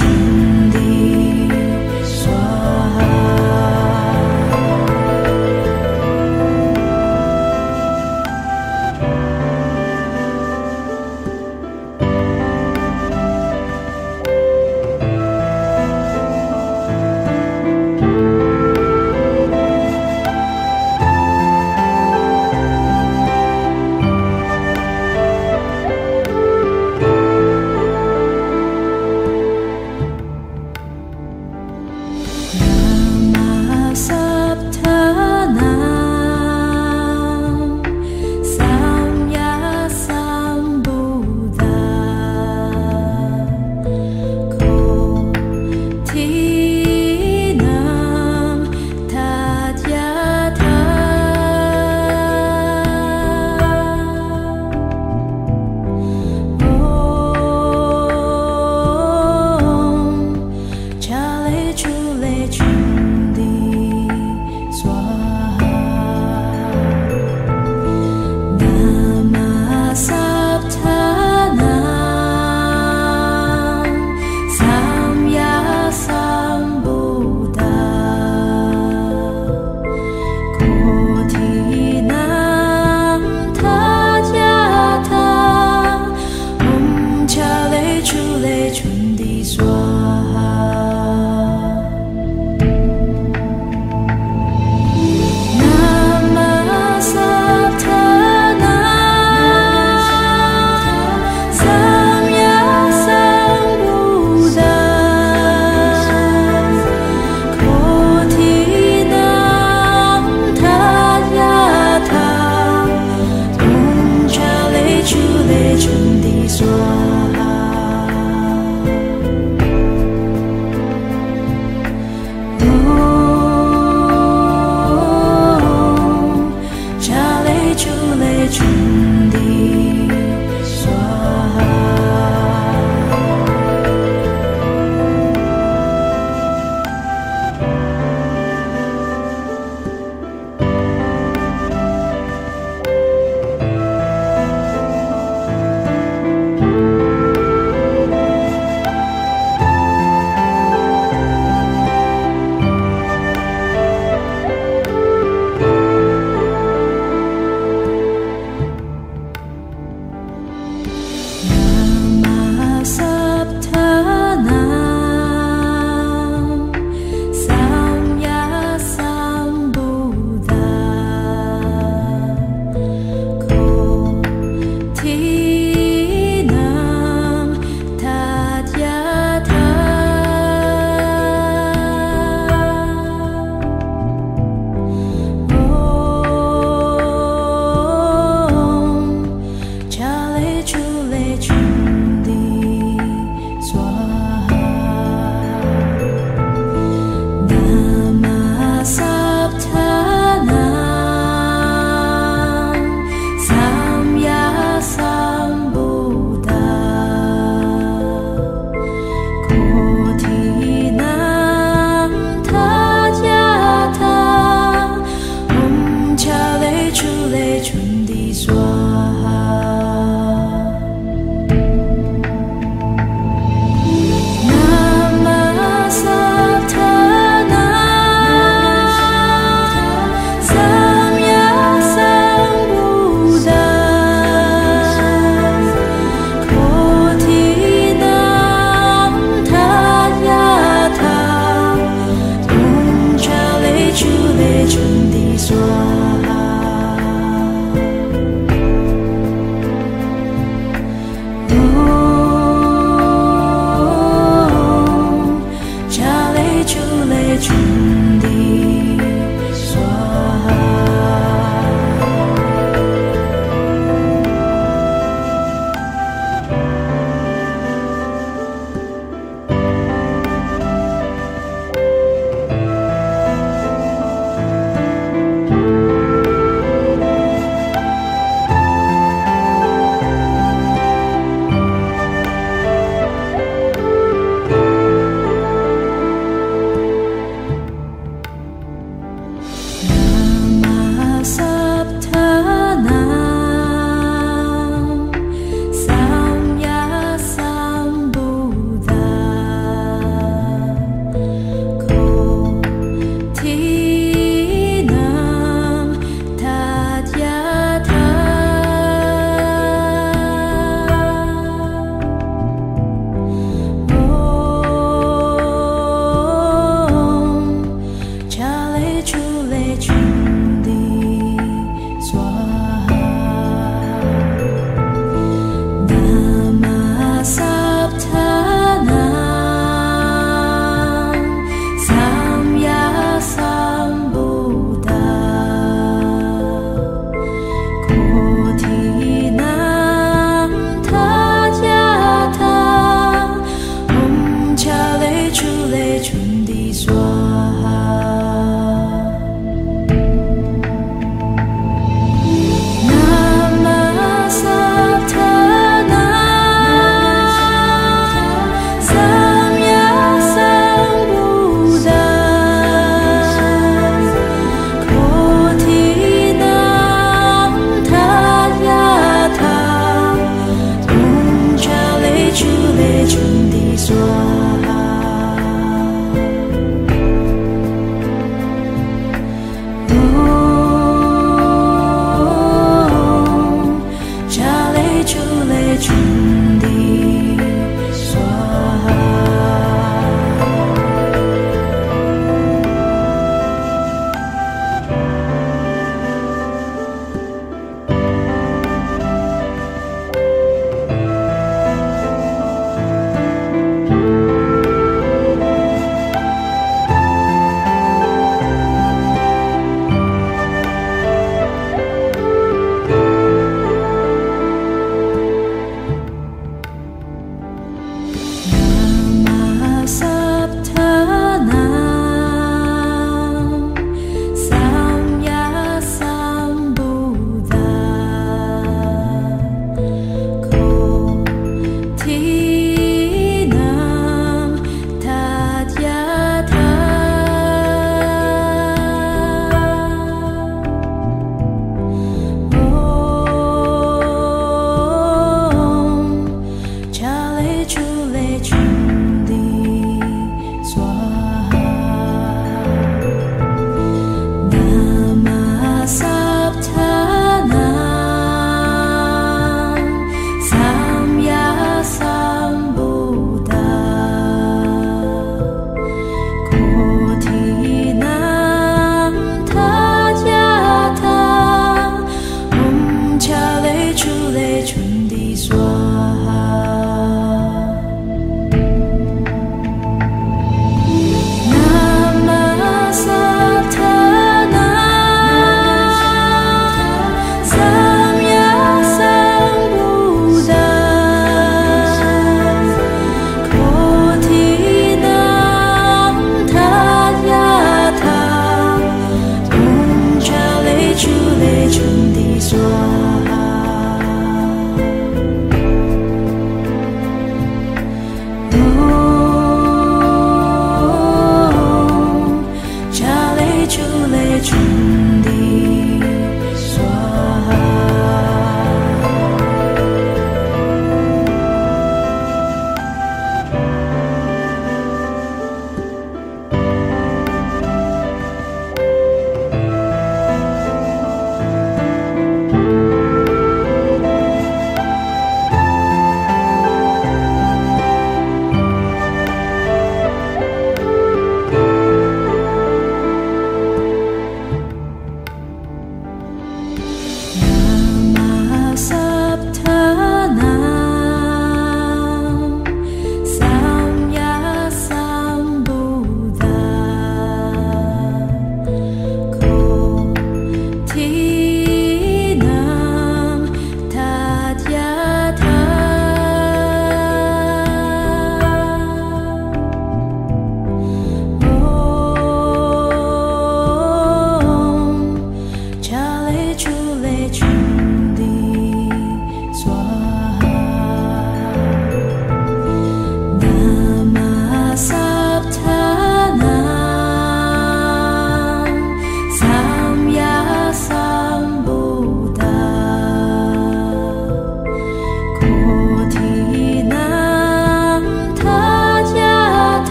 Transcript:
you.